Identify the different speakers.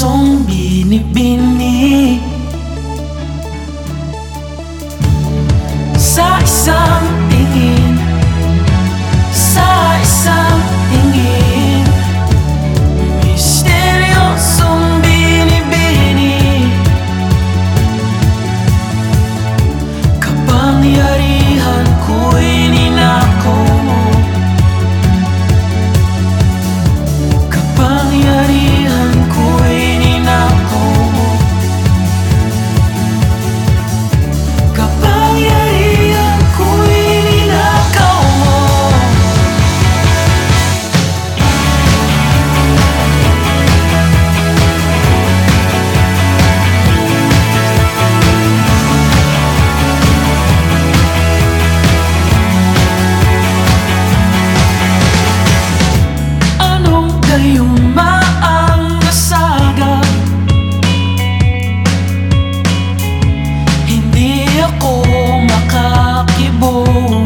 Speaker 1: pusong binibini Sa isang home.